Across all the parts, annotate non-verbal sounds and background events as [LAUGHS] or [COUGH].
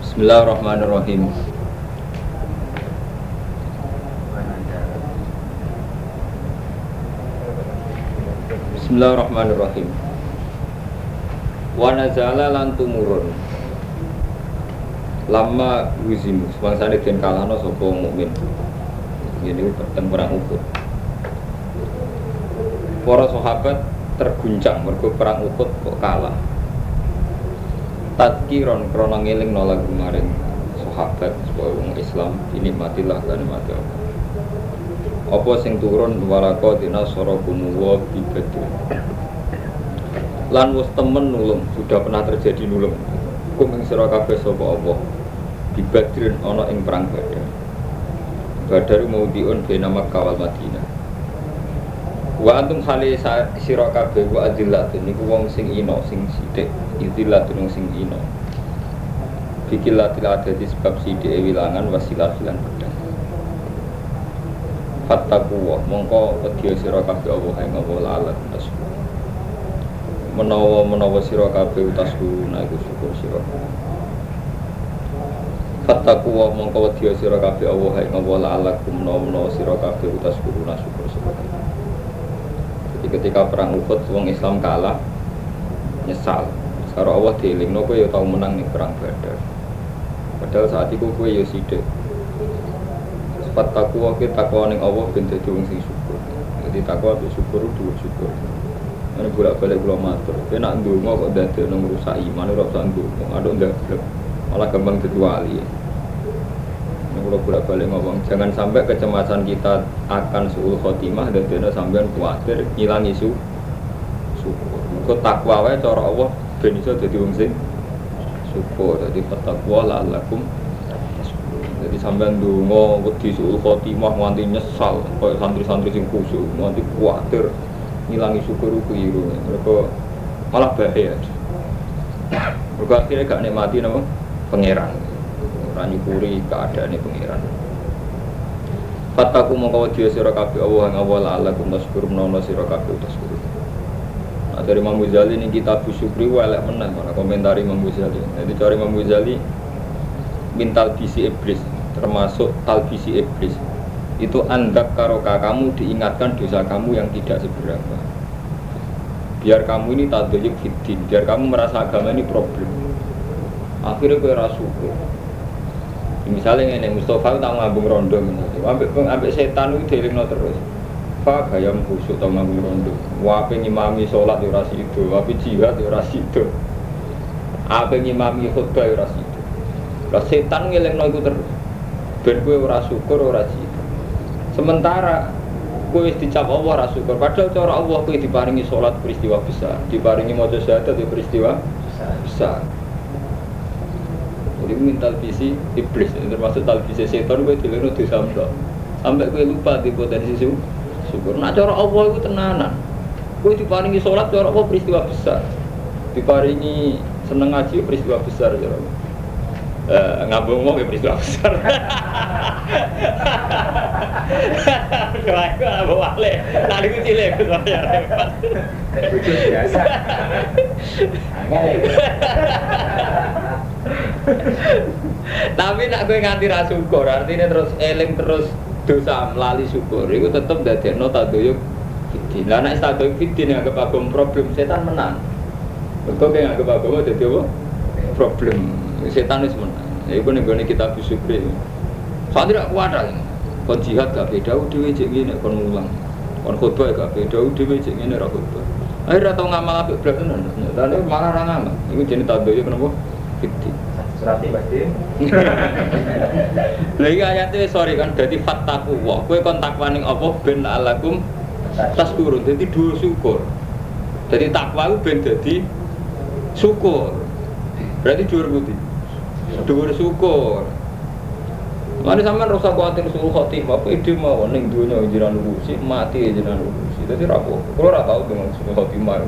Bismillahirrahmanirrahim. Bismillahirrahmanirrahim. Wa nazala lan tumurun. Lama wuzimu, semangsane den kalahno sapa mukmin. Ini teng perang Uhud. Para sahabat terguncang mergo perang Uhud kok kalah. Tadkiron krana ngeling nolak kemarin. Sahabat supaya wong Islam ini matilah lan mati Allah. Apa sing turun walako dina soro kumuwa bibadu Lan wis temen nulung, sudah pernah terjadi nulung. Kum ing sira kabeh sapa Allah? Bibadrin ana ing perang Badar. Badar mau diun bena Makkah wal Madinah. Wa antum hale sira kabeh wa adillatun niku wong sing ino sing sithik idillatun wong sing ino. Bikilatil adati sebab sithik wilangan wasilah filan pedang. Fattaquwa mongko wedya sira kabeh Allah ing Allah lalat tasku menawa menawa sira kabeh utasku iku syukur sira. Fattaquwa mongko wedya sira kabeh Allah ing Allah lalat menawa menawa sira kabeh utasku na syukur sira. Jadi ketika perang Uhud wong Islam kalah nyesal sekarang Allah dielingno kowe ya tau menang nih perang Badar padahal saat itu kowe ya sithik sifat takwa ke takwa ning Allah ben dadi wong sing syukur. Jadi takwa be syukur dua syukur. Ini bolak balik kula matur. Kowe nak ndonga kok dadi nang rusak iman ora usah ndonga. Aduk ndablek. Malah gampang dadi wali. Ini kula bolak balik ngomong, jangan sampai kecemasan kita akan suul khotimah dan dene sampean kuatir ngilangi su syukur. Kok takwa wae cara Allah ben iso dadi wong sing syukur. Jadi takwa la'allakum jadi sampean dungo wedi suul khotimah nganti nyesal. Koyo santri-santri sing kusuk nganti kuatir ngilangi syukur keliru mereka malah bahaya mereka akhirnya gak nikmati nama pangeran. Ora nyukuri keadaane pangeran. Fataku mongko wedi sira kabeh Allah ing awal alakum taskur menawa sira kabeh Dari Imam Ghazali ini kitab Syukri welek menang karena komentari Imam Ghazali. Jadi cari Imam Ghazali mintal bisi iblis termasuk talbisi iblis. Itu anggap karoka kamu diingatkan dosa kamu yang tidak seberapa. Biar kamu ini tadoyuk fitin biar kamu merasa agama ini problem. Akhirnya gue rasuku misalnya ini Mustafa tak ngambung rondo ambek ambek setan itu terus Pak gayam khusuk tau ngambung rondo wape ngimami sholat ya ora itu wape jihad ya ora itu apa ngimami khutbah ya ora itu lah setan ngelingno iku terus. Ben kowe ora syukur ora jihad sementara kowe wis dicap Allah ora syukur. Padahal cara Allah kowe diparingi sholat peristiwa besar diparingi maca syahadat di peristiwa besar. Jadi minta visi iblis termasuk talbisi setan kowe dileno dosa sampai kowe lupa di potensi syukur nah cara Allah itu tenanan kowe diparingi sholat cara Allah peristiwa besar diparingi seneng ngaji peristiwa besar cara Allah Uh, ngabung mau ya peristiwa besar. Kalau aku ngabung wale, tadi aku cilik aku saya repot. biasa. Tapi nak gue nganti ra syukur, artinya terus eling terus dosa melali syukur, itu tetap dari nota doyuk fitin. Lah nek doyuk fitin yang agak problem setan menang. Betul kayak agak agama jadi apa? Problem setan itu menang. Itu nih kita bisyukri. Saat tidak kuat lah. Kon jihad gak beda, udah cek gini, kon ngulang. Kon khutbah gak beda, udah cek gini ra khutbah. Akhirnya tau ngamal apik belas tenan. Ternyata malah ra ngamal. Iku jenis tadoyuk kenapa? Fitin. Surati pasti. Lha [LAUGHS] iki ayate sorry kan dadi fattaku wa. Kowe kon takwa ning apa ben alakum taskurun. Dadi dua syukur. Jadi takwa ku ben dadi syukur. Berarti dhuwur putih. Dhuwur syukur. Mane sampean ora usah kuwatir suul khotimah, apa ide mau ning donya jenengan urusi, mati jenengan urusi. Dadi ra apa. Kulo ora tau dengan suul khotimah.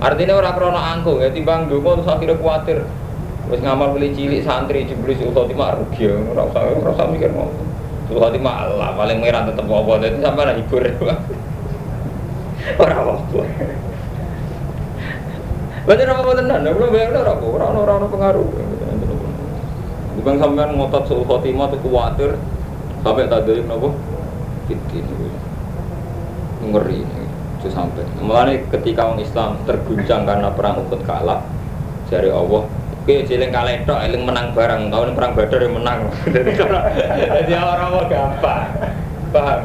Artinya orang krono angkuh ya timbang donga terus akhirnya kuwatir Wis ngamal beli cilik santri jebule suul khotimah rugi ora usah ora usah mikir mau. Suul khotimah Allah paling merah tetep apa dadi sampean hibur. [LAUGHS] Ora apa. Berarti apa tenan? Nek kula bayangno ora apa, ora ora ono pengaruh. Bukan sampean ngotot suul khotimah tuh kuwatir sampai tadi napa? Fitin ngeri itu sampai. Mulane ketika orang Islam terguncang karena perang Uhud kalah, dari Allah Oke, ciling kalah itu, eling menang barang. Tahun perang Badar yang menang. [LAUGHS] Jadi jadi orang-orang gampang. Paham?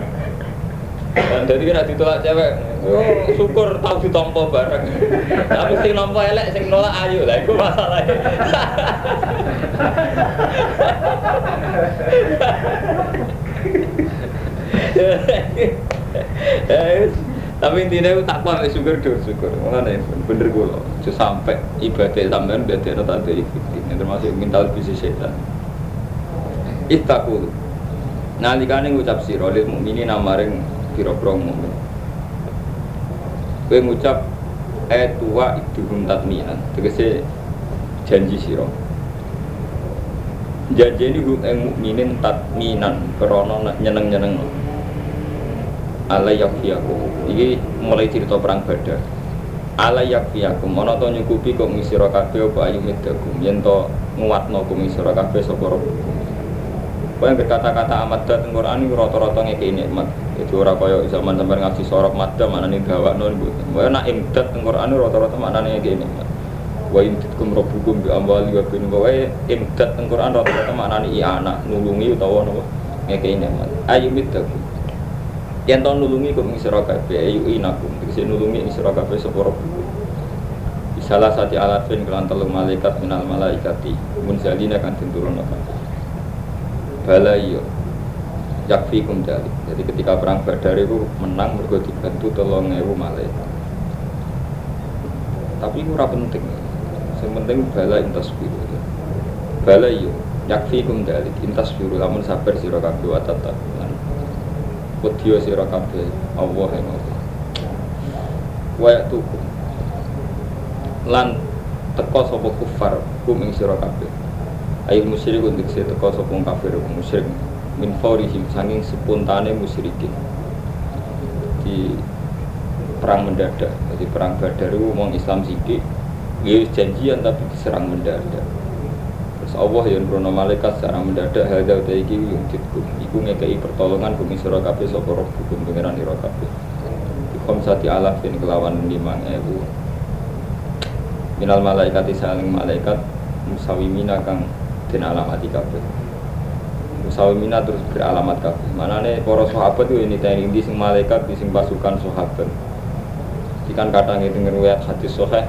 Dan jadi kena ditolak cewek, oh, syukur tahu ditompo bareng. Tapi sing nompo elek, sing nolak ayu lah, itu masalahnya. [LAUGHS] Tapi intinya itu takwa mek syukur dur syukur. Mana bener gue loh. sampai ibadah sampean berarti tanda ikhtiar. Yang termasuk mental bisa setan. Ittaqul. Nalikane ngucap sira lil mukminin namaring pira-pira mukmin. Kowe ngucap eh tua idhum tatminan. Tegese janji sira. Janji ini gue eng mukminin tatminan krana nyeneng-nyeneng. Ala yakfiyakum. Iki mulai cerita perang Badar. Ala yakfiyakum. Ana to nyukupi kok ngisira kabeh apa ayu medakum. Yen to nguatno kok ngisira kabeh sapa rabbukum. Kau yang berkata-kata amat dat Quran ini rata-rata ngekei nikmat. Itu ora kaya zaman sampai ngaji sorok madam mana nih gawak non bu. Kau nak imdat Quran ini rata-rata mana nih ngekei nikmat. Wa imditkum rabbukum bi amwali wa bin wa imdat Quran rata-rata mana nih anak nulungi utawa nopo ngekei nikmat. Ayu midakum. Yang tahun nulungi kok ngisira kabeh ayu inakum. Tegese nulungi ngisira kabeh sapa rabbukum. Salah satu alafin kelan telung malaikat minal malaikati munzalina kan tinturun kabeh. Bala iya yakfi kum dalik jadi ketika perang badar itu menang mergo dibantu tolong ewu malaikat. Tapi itu penting. Yang penting bala intas biru. Bala iya yakfi kum dalik intas biru lamun sabar sira kabeh wa wedya sira kabeh. Allah yang Allah wa yatukum lan teko sapa kufar kum ing sira kabeh. Ayo musyrik untuk saya teko sopong kafir musyrik. Min faurihim sanging spontane musyrikin. Di perang mendadak. Jadi perang badar itu Islam sidik ya janjian tapi diserang mendadak Allah yang berono malaikat secara mendadak hadza taiki titkum iku ngekei pertolongan bumi sira kabeh sapa hukum pangeran ira kabeh Ikom sati alafin kelawan limang ewu Minal malaikat saling malaikat musawimina kang den alamati kabeh. Musawimina terus beralamat kabeh. Manane para sahabat itu ini tadi di sing malaikat di sing pasukan sahabat. Ikan kadang itu riwayat hadis sahih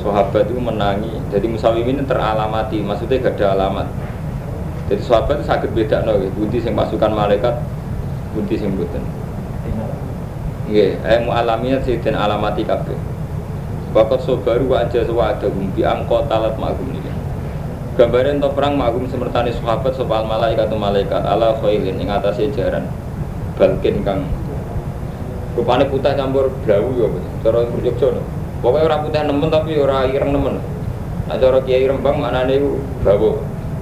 sahabat itu menangi. Jadi musawimin teralamati maksudnya gak ada alamat. Jadi sahabat itu sakit beda no budi sing pasukan malaikat budi sing buten Nggih, eh mualaminya dan alamati kabeh. Bakat sobaru aja sewa ada gumpi angkot talat magum nih gambaran to perang magum semertani sahabat soal malaikat malaikat. Ala khailin ing atase jaran. Balkin kang rupane putih campur blawu ya cara Jogja no pokoknya ora putih nemen tapi ora ireng nemen. Nah cara kiai rembang maknane iku bawa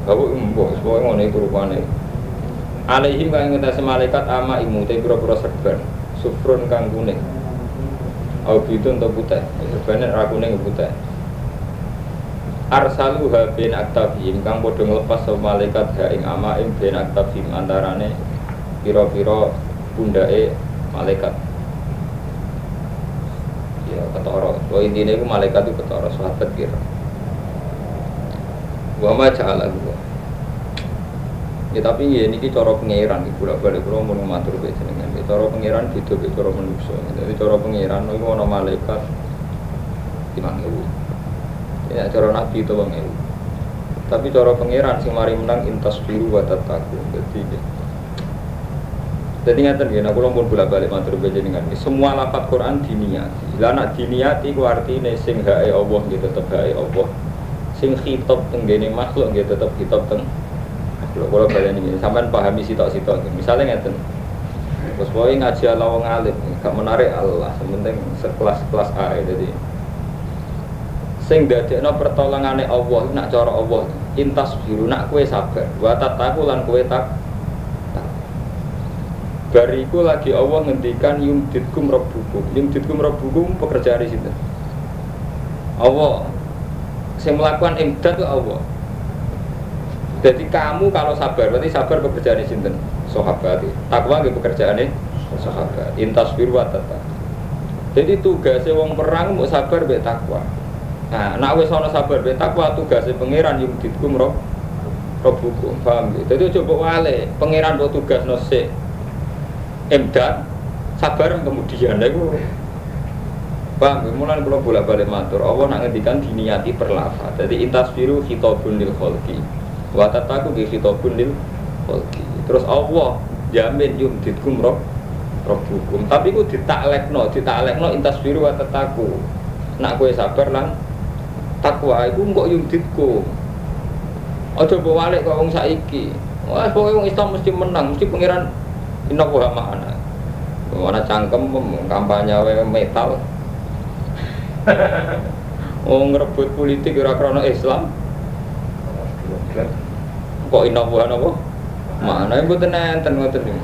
bawa embo pokoke ngono iku rupane alaihim kang ngatasi malaikat ama imu te pira-pira serban. Sufrun kang kuning. Au bidun to putih. Serbane ra kuning putih. Arsalu ha bin aktafihim kang padha sapa malaikat ha ing ama ing bin aktafihim antarane pira-pira pundake malaikat. Ya ketara so intine iku malaikat itu ketara sahabat kira. Wa ma ja'ala gua ya tapi ya ini cara pangeran iku bolak balik kula mun matur ke jenengan. Ya cara pangeran beda be cara manusa. Jadi cara pangeran iku ana malaikat 5000 ya cara nabi itu bang itu tapi cara pangeran sing mari menang intas biru wa tataku. Jadi jadi ngeten ya, aku pun bolak balik matur dengan semua lafat Quran diniati. Lah nak diniati ku artine sing hae Allah gitu tetep hae Allah. Sing khitab tenggene makhluk gitu tetep khitab teng makhluk. Kalau kalian ini sampean pahami sitok-sitok. Misalnya ngeten. Terus pokoke ngaji Allah wong alim, gak menarik Allah, sementing sekelas-kelas ae jadi sing dadekno pertolongane Allah nak cara Allah intas biru nak kue sabar wa tataku kue tak Bariku lagi Allah ngendikan yum ditkum rabbukum. Yum ditkum rabbukum pekerja di situ. Allah. Saya melakukan imdad itu Allah. Jadi kamu kalau sabar berarti sabar pekerjaan sinten sahabat. Takwa nggih pekerjaan sahabat. Intas biru tata. Jadi tugasnya wong perang mau sabar be takwa. Nah nak wis ana sabar be takwa tugasnya pangeran yung ditkum roh roh hukum paham gitu jadi coba wale pangeran buat tugas nose imdad sabar kemudian itu Bang, mulai kalau bolak balik matur, Allah nak ngendikan diniati perlafa. Jadi intas biru hitobun lil kholki, watataku di hitobun lil kholki. Terus Allah jamin yum ditkum roh roh hukum. Tapi ku ditaklekno, ditaklekno intas biru watataku. Nak kue sabar lan takwa, itu kok yum ditkum. Ojo balik kok wong saiki. Wah, pokoknya wong Islam mesti menang, mesti pangeran inna wa ma'ana. Mana cangkem kampanye metal, [LAUGHS] oh ngerebut politik ora krana Islam. Kok inovahan apa? Mana yang gue enten ngoten iki.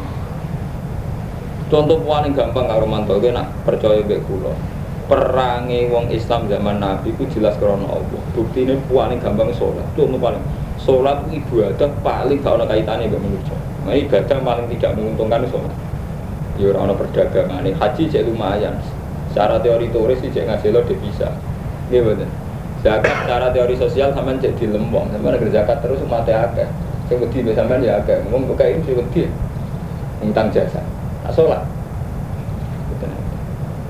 Contoh paling gampang karo mantu gue nak percaya mbek kula. Perangi wong Islam zaman Nabi ku jelas krana Allah. Bukti ini paling gampang sholat. Contoh paling sholat ibadah paling gak ada kaitannya mbek manusia. Nah, ibadah paling tidak menguntungkan sholat. Ya orang perdagangan, haji jadi lumayan. Secara teori turis cek ngasih lo bisa. Iya betul zakat secara teori sosial sama cek di lembong sama negeri zakat terus mati agak saya wedi sama ya agak ngomong buka ini sih wedi. Ngutang jasa. Nah, sholat.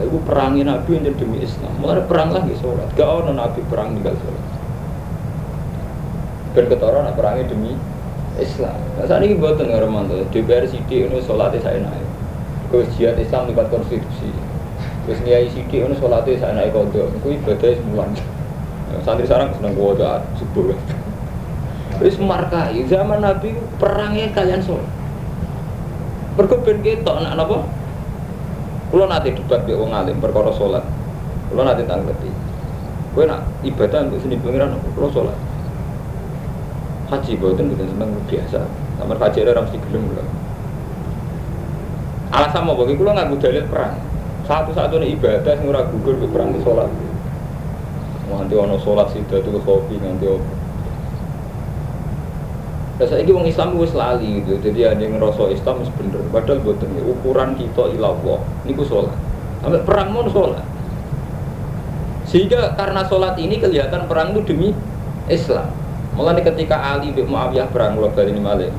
Aku perangi Nabi yang demi Islam. Mulai perang lagi sholat. Gak ada Nabi perang tinggal sholat. Ben ketara nak perangi demi Islam. Nah saat ini buat tengah romanto. DPR CD ini sholatnya saya naik. Terus jihad Islam lewat konstitusi. Terus niai sidik ini sholatnya saya naik kodo, itu ibadahnya semulan. Santri sarang seneng kodo subuh. Terus markai zaman Nabi perangnya kalian sholat. Berkebun kita anak apa? Kalau nanti debat di wong alim perkara sholat, kalau nanti tanggapi. Kue nak ibadah untuk seni pengiran, sholat. Haji buatan bukan seneng biasa. Kamar haji ada ramsi gelem Alasan mau bagi kulo nggak dalil perang satu-satunya ibadah yang ora gugur ke perang sholat nganti ono sih itu kopi nganti apa Nah, saya wong Islam wis lali gitu, jadi ada yang ngerasa Islam wis bener. Padahal buatan ukuran kita ilallah, ini ku sholat. Sampai perang mau sholat. Sehingga karena sholat ini kelihatan perang itu demi Islam. Mulai ketika Ali bin Muawiyah perang dari ini malik.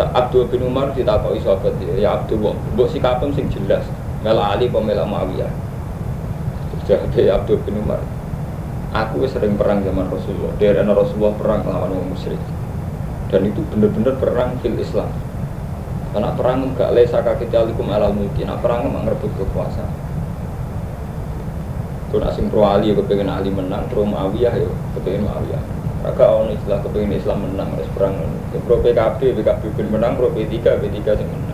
Abdul bin Umar ditakoi sahabat ya Abdul, buat sikapem sing jelas. Mela Ali apa mela Muawiyah? Jadi Abdul bin Umar Aku sering perang zaman Rasulullah. Dari Rasulullah perang lawan orang musyrik. Dan itu benar-benar perang fil Islam. Karena perang enggak lesa kaki alikum alal mulki. Nah perang memang ngerebut kekuasaan. Kalau asing pro Ali ya kepengen Ali menang Pro Muawiyah ya kepengen Muawiyah Raka on istilah kepengen Islam menang Harus perang Pro PKB, PKB bin menang Pro P3, P3 sih menang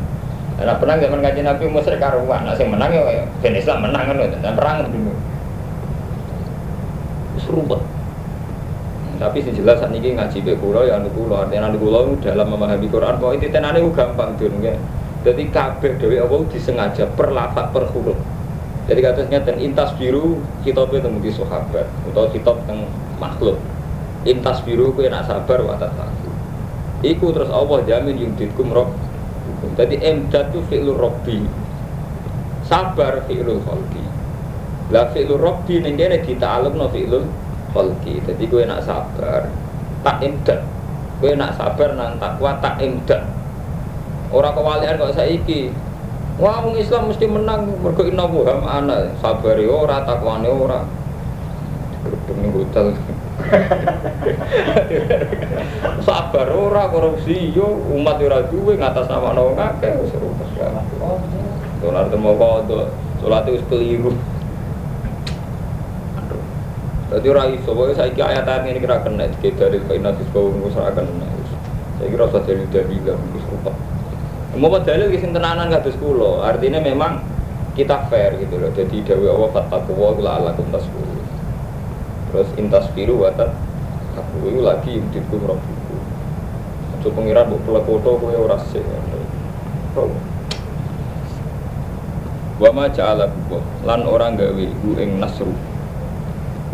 karena perang zaman kaji Nabi musyrik karuan, nah menang ya ben Islam menang kan dan perang dulu. Serubah. Tapi sih jelas saat ini ngaji be kulo ya anu kulo artinya anu kulo dalam memahami Quran kok itu tenane gampang tuh ya. Jadi kabeh dewi Allah disengaja per lafat per huruf. Jadi katanya dan intas biru kitab itu mungkin sahabat atau kitab tentang makhluk. Intas biru kue nak sabar watat Iku terus Allah jamin yung ditkum roh jadi emdad itu fi'lur robbi. Sabar fi'lul kholki Lah fi'lul robbi ini kene no fi'lul kholki Jadi gue nak sabar. Tak emdad. Gue nak sabar nang takwa tak emdad. Orang kewalian kok saiki. Wah, wong Islam mesti menang. Mergo inna buham ana sabari ora takwane ora. Gerudung ning hotel. Sabar ora korupsi yo umat ora duwe ngatas nama wong akeh wis rupes kan. Dolar temu kodok, salat wis keliru. Jadi ora iso wae saiki ayat-ayat ini kira kena kita dari kainat sebab ngurus ora kena. Saya kira usah dari dalil wis rupet. Mau dalil sing tenanan kados kula, artinya memang kita fair gitu loh. Jadi dewi Allah fattaku wa la alakum tasbih terus intas biru watat aku itu lagi yudhikum rabbuku itu pengiran buat pelekoto kue ora sih wa ma ja'ala lan orang gawe iku ing nasru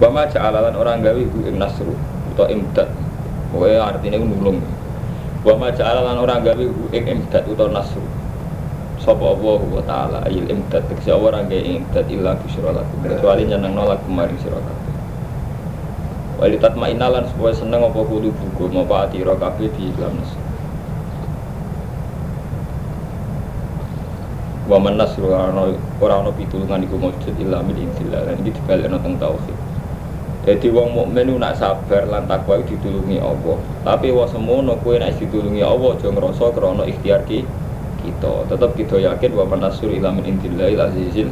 Wa ma ja'alalan orang gawe hu ing nasru utawa imdad. Pokoknya artinya itu nulung. Wa ma ja'alalan orang gawe hu ing imdad utawa nasru. Sapa Allah wa ta'ala ayil imdad tegese orang gawe imdad illa busyra lakum. Kecuali nolak kemarin sira kabeh. Walitat mainalan supaya seneng apa kudu buku mau ati ira kabeh di dalam nasru. wa man nasru ora ora ana pitulungan iku maujud illa min indillah. Lan iki dibalekno teng tauhid. Jadi wong mukmin nak sabar lan takwa ditulungi Allah. Tapi wa semono kowe nek ditulungi Allah aja ngrasa krana ikhtiar ki kita. Tetap kita yakin wa man nasru illa min indillah ila azizil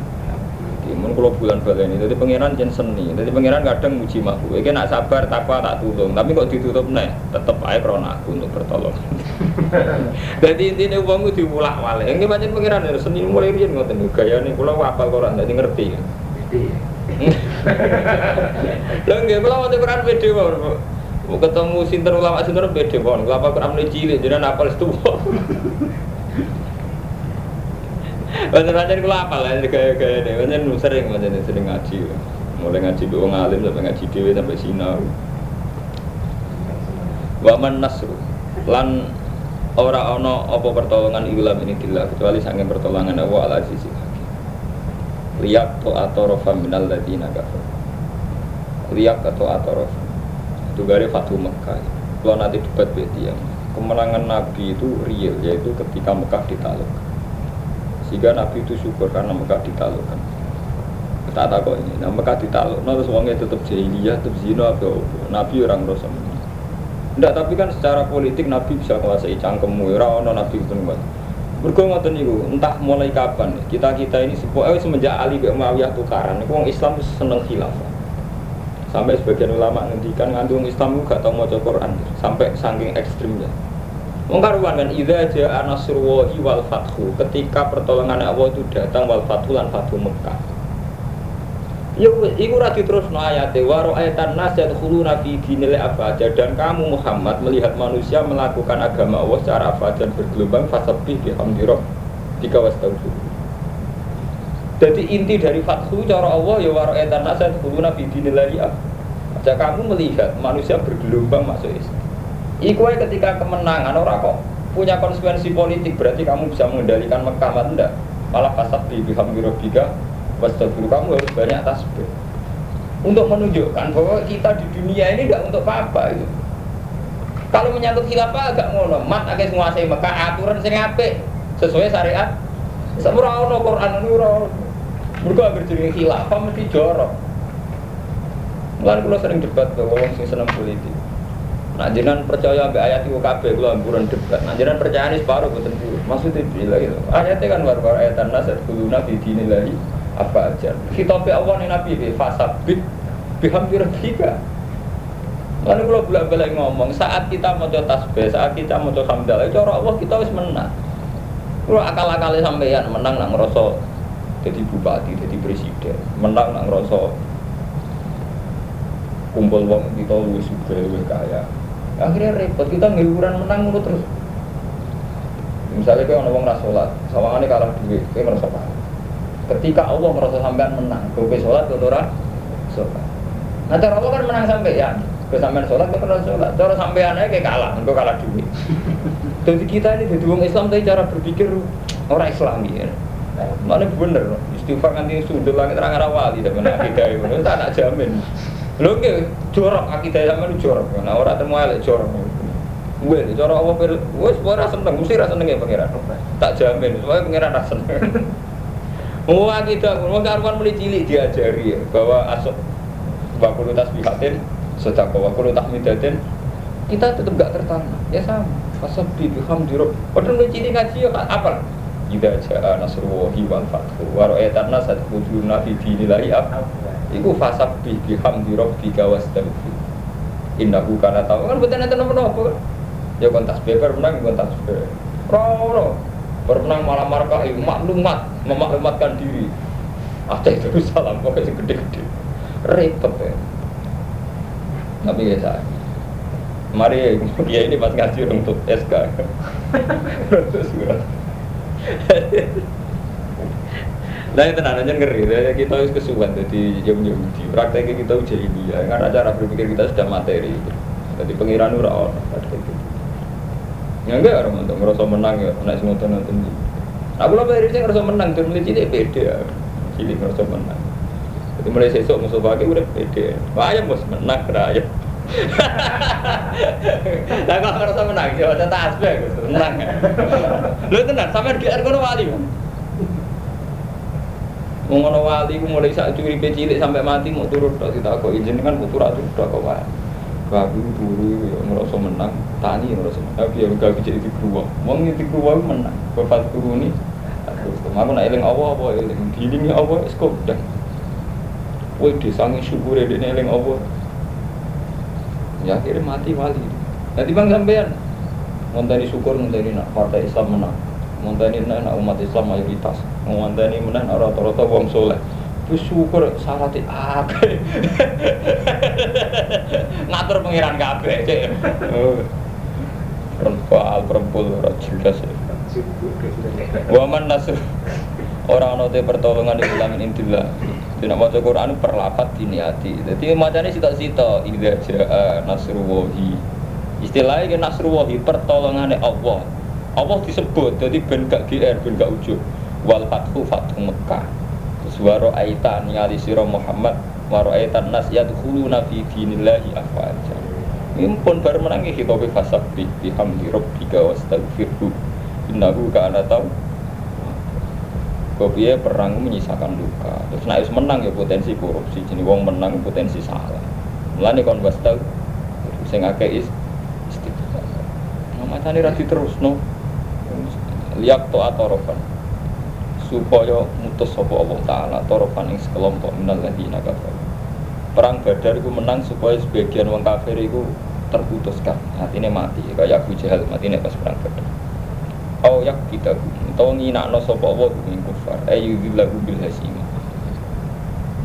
Mun kalau bulan baleni, jadi pangeran jen seni, jadi pangeran kadang muji makhluk. Iki nak sabar takwa tak tulung, tapi kok ditutup nih, tetep aja krona aku untuk bertolong. [LAUGHS] Jadi intinya uang itu diulak wale. Ini macam pangeran ya seni mulai rian ngoten gaya nih, kalau apal koran jadi ngerti. Lha nggih kula wonten Quran pede mawon. Ketemu sinten ulama sinten pede mawon. Kula apal Quran cilik jenengan apal setuju. Banyak banyak kula lah ini. Banyak sering banyak sering ngaji. Mulai ngaji be wong alim sampai ngaji dhewe sampai sinau. Wa man nasru lan ora ana apa pertolongan ilam ini dillah kecuali sange pertolongan Allah al aziz liyak to atorofa minal ladina kafir liyak atau atorofa itu gari Fatu Mekah kalau nanti debat beti yang kemenangan Nabi itu real yaitu ketika Mekah ditaklukkan sehingga Nabi itu syukur karena Mekah ditaklukkan tak kok ini nah Mekah ditakluk nah terus uangnya tetap jahiliyah tetap zina apa Nabi orang rasa Enggak, tapi kan secara politik Nabi bisa menguasai cangkemmu, ora ono Nabi itu. Mergo ngoten niku, entah mulai kapan kita-kita ini sepo, eh, semenjak Ali bin Muawiyah tukaran, niku wong Islam seneng khilafah. Sampai sebagian ulama ngendikan nganti wong Islam gak tau maca Quran, sampai saking ekstrimnya. Wong karuan kan idza jaa nasrullahi wal fathu, ketika pertolongan Allah itu datang wal fathu lan fathu Mekah. Ya iku ora diterusno ayate wa ra'aitan nas yadkhuluna fi dinil afaja dan kamu Muhammad melihat manusia melakukan agama Allah secara afajan bergelombang fasabih bihamdi tiga wastaudu. Jadi inti dari fathu cara Allah ya wa ra'aitan nas yadkhuluna fi dinil aja kamu melihat manusia bergelombang masuk Islam. Iku ketika kemenangan orang kok punya konsekuensi politik berarti kamu bisa mengendalikan Mekah enggak malah fasabih bihamdi rabbika Wastagfir kamu harus banyak tasbih untuk menunjukkan bahwa kita di dunia ini tidak untuk apa-apa itu. Kalau menyangkut khilafah agak ngono, mat agak menguasai Mekah aturan sing apik sesuai syariat. Semua ono Quran ora. Mergo anggere jenenge khilafah mesti jorok. Mulane kula sering debat ke wong sing seneng politik. Nah percaya ambek ayat itu kabeh kula amburan debat. Nah percaya ini separuh boten Maksudnya bila gitu. Ayatnya kan baru-baru ayat an-nas yadkhuluna fi dinillahi apa aja be Allah nih Nabi bi fasabit bihamdi rabbika Lalu kalau bolak balik ngomong saat kita mau tasbih, saat kita mau hamdalah, itu orang Allah kita harus menang. Kalau akal sampai sampeyan menang nang ngerasa jadi bupati, jadi presiden, menang nang ngerasa kumpul uang kita lu suka lu kaya. Akhirnya repot kita ngiluran menang mulu terus. Misalnya kayak orang rasolat, sawangannya kalah duit, kayak merasa kalah. Ketika Allah merasa sampean menang, kowe sholat kowe ora sholat. Nah cara Allah kan menang sampai ya. Kowe sampean sholat kowe ora sholat. Cara sampean aja kayak kalah, engko kalah duit. [LAUGHS] Jadi kita ini jadi orang Islam tapi cara berpikir orang Islami ya. Mana bener, istighfar nanti sudut langit terang arah wali dan mana kita itu tak nak jamin. Lo ke jorok akidah lu jorok, nah orang temu elek jorok. Gue, cara Allah per, gue semua rasa seneng, mesti rasa seneng ya pangeran. Tak jamin, soalnya pangeran rasa seneng. [LAUGHS] Oh akidah, mau karuan mulai cilik diajari ya bahwa asok wakulu tasbihatin, sedekah wakulu tahmidatin, kita tetap gak tertanam. Ya sama. Asal di bihamdi Padahal mulai cilik ngaji ya apa? Ida jaa nasrullahi wal fathu wa ra'ayatan nas tadkhuluna fi dinillahi ab. Iku fasab bi bihamdi rabbika wastaghfir. Innahu kana tahu kan betul nanti nomor apa? Ya kon tasbih menang kon tasbih. Ora Bermenang malah markai maklumat, memaklumatkan diri. Ada itu salam pokoknya gede-gede. Repot ya. Tapi ya saya. Mari ya ini pas ngaji untuk SK. [LAUGHS] [LAUGHS] Lah itu tenan aja ngeri, lah kita harus kesuwan jadi jam Yahudi. Prakteknya kita udah ini ya, karena cara berpikir kita sudah materi. Jadi pengiran ora ono praktek itu. Ya enggak orang untuk ngerasa menang ya, naik semua nonton nonton. Aku lah dari saya ngerasa menang, terus mulai cilik beda. Cilik ngerasa menang. Jadi mulai sesok musuh pakai udah beda. Wah ayam bos menang ayam. Lah kok ngerasa menang, ya ada tasbih menang. Lu tenan sampean GR kono wali. Wong ana wali ku mulai sak curipe cilik sampai mati mau turut tok jenengan putu ra turut tok kok wae. Babu turu ya ngerasa menang, tani ngerasa menang. Tapi ya gak bisa dikruwak. Wong iki dikruwak menang. Bapak turuni. Aku nak eling Allah apa eling dilingi wis kok dah. Woi disangi syukure dene eling Allah. Ya akhirnya mati wali. Nanti bang sampean ngonteni syukur ngonteni nak partai Islam menang. Ngonteni nak umat Islam mayoritas. Ngonteni menang rata-rata wong soleh. Terus syukur syaratnya akeh. [LAUGHS] Ngatur pengiran kabeh cek. Oh. Perempuan perempuan ora jelas. Waman nasr orang ana te pertolongan di dalam intillah. Tidak mau Quran perlapat diniati. Jadi macamnya sita-sita idza jaa nasrullahi. Istilahnya nasrullahi pertolongannya Allah. Allah disebut jadi ben gak GR ben gak ujug. Wal fathu fathu Mekah. Terus waro aitan nyali sira Muhammad waro aitan nas yadkhuluna fi dinillahi afwaja. Ini pun baru menangi hitobi fasabbi bihamdi rabbika wastaghfirhu. Innahu kana tau Kopiye perang menyisakan luka. Terus naik menang ya potensi korupsi. Jadi wong menang potensi salah. Mulane kon wis tau sing akeh is istighfar. Nah, macane ra diterusno. Liak to atorofan. Supaya mutus sapa Allah taala torofan ing sekelompok minal ladina kafir. Perang Badar itu menang supaya sebagian wong kafir itu terputuskan, artinya mati. Kayak Abu Jahal mati pas perang Badar. Au yak kita atau nginakno sapa wa ing kufar. Ayu billahi bil hasim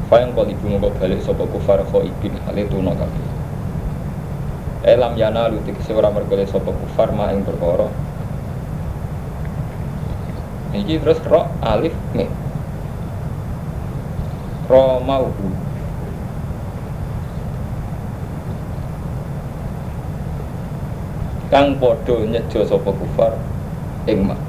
fa yang kali ibu mau balik sapa kufar khaibin hale tuna kabeh elam yana lu tegese ora mergole sapa kufar ma ing perkara iki terus ro alif me. Ro mau. Kang padha nyejo sapa kufar ing mak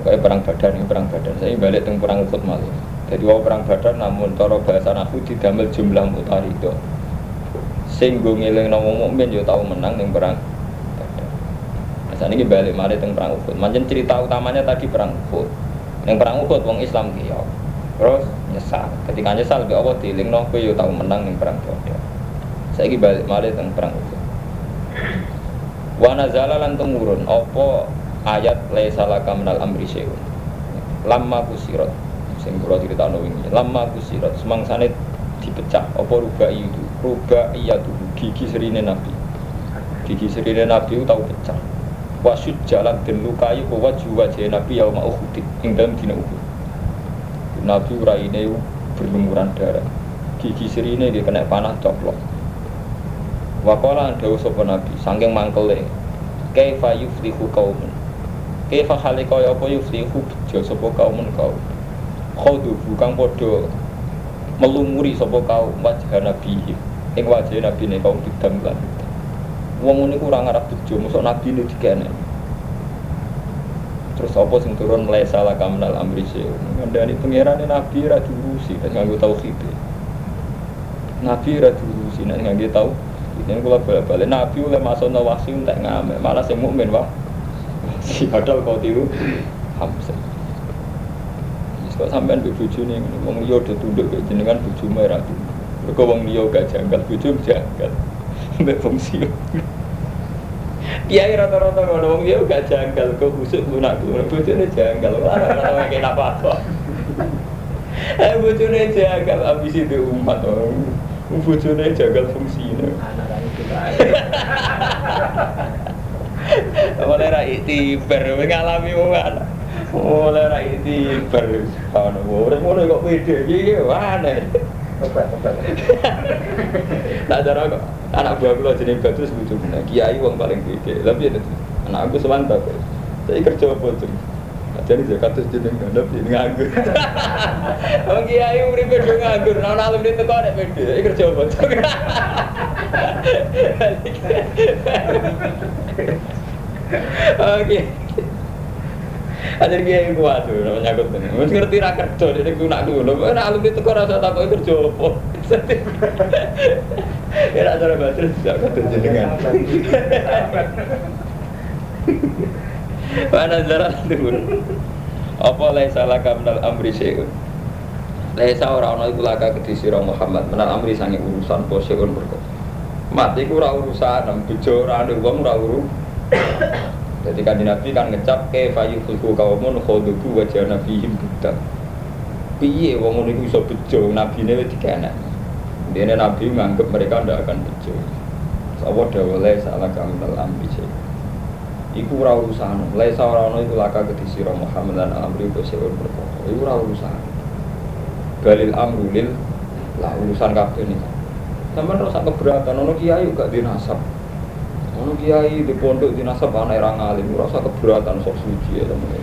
pokoknya perang badan ini perang badan saya balik teng perang ukut malah jadi wow perang badan namun toro bahasa aku didamel jumlah mutarido singgung ngiling nomo mukmin yo tahu menang ning perang badan nah ini balik mari teng perang ukut macam cerita utamanya tadi perang ukut yang perang ukut wong Islam kiyo. Terus nyesal. Ketika nyesal be Allah diling no yo tahu menang ning perang badan saya ini balik mari teng perang ukut Wana lan temurun apa ayat laisa laka minal amri syai'un. Lamma kusirat sing kula critakno wingi. Lamma kusirat semangsane dipecah apa ruba itu. Ruba itu gigi serine Nabi. Gigi serine Nabi itu tahu pecah. Wasud jalan dan lukai bahwa jiwa wajah Nabi yauma Uhud ing dalam dina Uhud. Nabi uraine berlumuran darah. Gigi serine dia kena panah coplok. Wakola dawu sapa nabi saking mangkele kaifa yuflihu qaumun kaifa hale kaya apa yuflihu bejo sapa kaumun kaum khodu bukan padha melumuri sapa kaum wajah nabi. Ing wajah nabi ne kaum didam lan wong ngene ku ora ngarep bejo nabi ne dikene. Terus apa sing turun mulai salah kamnal amri se ngandani pangerane nabi ra diurusi kan nganggo tauhid. Nabi ra diurusi nek nganggo tau ini kalau balik-balik Nabi oleh masuk nawasi untuk ngamen malah saya mukmin padahal kau tiru hamsa kok sampean di buju nih wong liya udah tunduk kayak jenengan buju merah tuh mereka wong gak janggal buju janggal mbak fungsi Kiai rata-rata kalau wong gak janggal kok busuk lunak buju ini janggal orang-orang kayak apa apa eh ini janggal abis itu umat orang bojone jagal fungsine. Oleh ra iktibar ngalami wong ana. Oleh ra iktibar ana urip ngono kok pede iki aneh. Obat, obat. Tak cara kok anak buah kula jeneng Badrus bojo kiai wong paling pede. Tapi ya anak aku semantap. Saya kerja apa tuh? Jadi zakat terus jeneng gandap ini nganggur. [LAUGHS] Wong kiai uripe do nganggur, ana alumni teko nek pede, iki kerja apa? [LAUGHS] Oke. Ajar kiai kuat tuh namanya nyangkut ini. Wis ngerti ra kerja dene ku nak ngono. Kok nek alumni teko rasa takoki kerja apa? Ya ra cara baca zakat terus jenengan. [LAUGHS] Mana zarat dulu. Apa laisa laka minal amri syai'un. Laisa ora ana iku laka kedhi sira Muhammad minal amri sange urusan syai'un perkara. Mati ku ora urusan, bojo ora ana ora uru. Jadi kan Nabi kan ngecap ke fayu fulku kaumun khodubu wajah nabihim budak. Piye wong ngono iku iso bejo nabine wis dikenek. Dene Nabi menganggap mereka ndak akan bejo. Sapa dawale salah kami dalam syai'un. Iku ora urusan. Laisa ora ono iku laka kedhi sira Muhammad lan amri kok seun perkara. Iku ora urusan. Balil amru lil lah urusan kabeh nih. Sampeyan rasa keberatan ono kiai gak dinasab. Ono kiai di pondok dinasab ana ora ngalim, ora usah keberatan sok suci ya temen.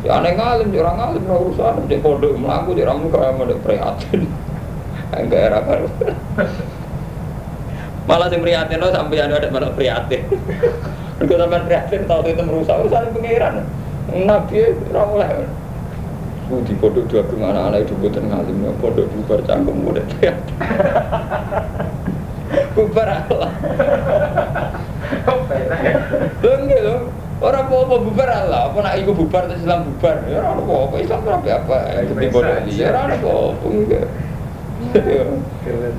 Ya aneh ngalim, ya ora ngalim ora urusan di pondok mlaku di ramu kaya mondok prihatin. [LAUGHS] Enggak era baru. [LAUGHS] Malah sing prihatin lo sampai ada malah prihatin. [LAUGHS] Mereka sampai prihatin tahu itu merusak urusan pengiran. Nabi ora oleh. Ku di pondok dua anak-anak itu buatan ngalim, ya pondok bubar cangkem muda prihatin. Bubar Allah. Enggak loh. Orang apa bubar Allah, apa nak iku bubar terus Islam bubar. Ya ora apa-apa, Islam ora apa. Di pondok dia ora apa-apa enggak.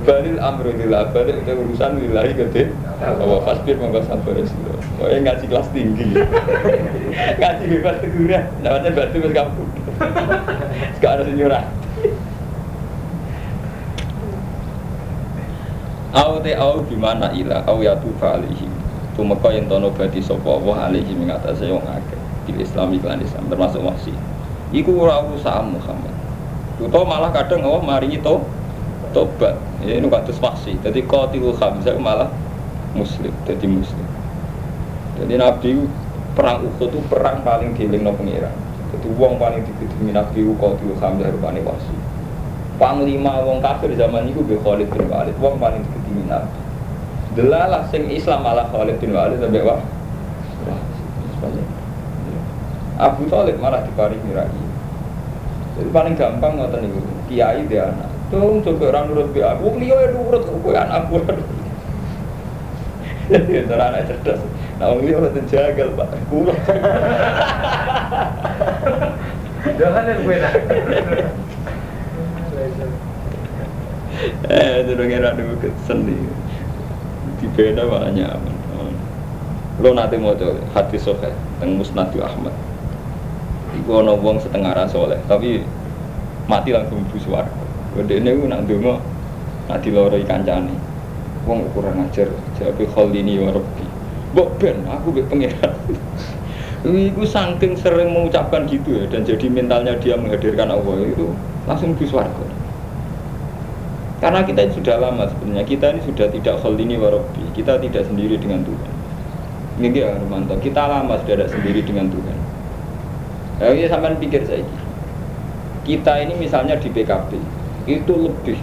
Balil amru lillah, balik itu urusan lillahi gede. Apa fasbir monggo sabar sira. Kowe ngaji kelas tinggi. [LAUGHS] ngaji bebas teguran, namanya batu wis kamu. Sekarang harus nyurah. Au te au gimana ila au ya tu alihi. Tumeka yen tono badi sapa Allah alihi ing atase wong akeh. Di Islam iklan Islam termasuk wasi. Iku ora urusan Muhammad. Utawa malah kadang Allah maringi to tobat. Ya, ini kados wasi. Jadi qatilul Hamzah malah muslim, jadi muslim. Jadi Nabi perang Uhud itu perang paling dielingno pengiran. Jadi wong paling dikidimi Nabi qatilul Hamzah rupane wasi. Panglima wong kafir zaman itu Khalid bin Walid, wong paling dikidimi Nabi. Delalah sing Islam malah Khalid bin Walid sampai wah. Abu Thalib malah diparingi rai. Jadi paling gampang ngoten niku, kiai dia anak. Dong coba orang nurut be aku, liya ya nurut kowe anak aku. [LAUGHS] Ya cara anak cerdas. Nah, wong liya mboten jagal, Pak. Kulo. [LAUGHS] Jangan yang gue nak. [LAUGHS] Eh, itu dong era dulu seni. Di beda malah nyaman. Lo nanti mau coba hati sohe, teng Musnadu Ahmad. Iku ono wong setengah soleh, tapi mati langsung bu suwarga. Gede ini gue nak dungo, nak diloroi kancane. Wong kurang ajar, jadi hal ini ya Rabbi. Mbok ben, aku be pangeran. [LAUGHS] Iku saking sering mengucapkan gitu ya, dan jadi mentalnya dia menghadirkan Allah itu langsung bu suwarga. Karena kita sudah lama sebenarnya, kita ini sudah tidak hal ini warobi, kita tidak sendiri dengan Tuhan. Ini dia Romanto, kita lama sudah tidak sendiri dengan Tuhan. Ya, ini sampai pikir saya Kita ini misalnya di PKB, itu lebih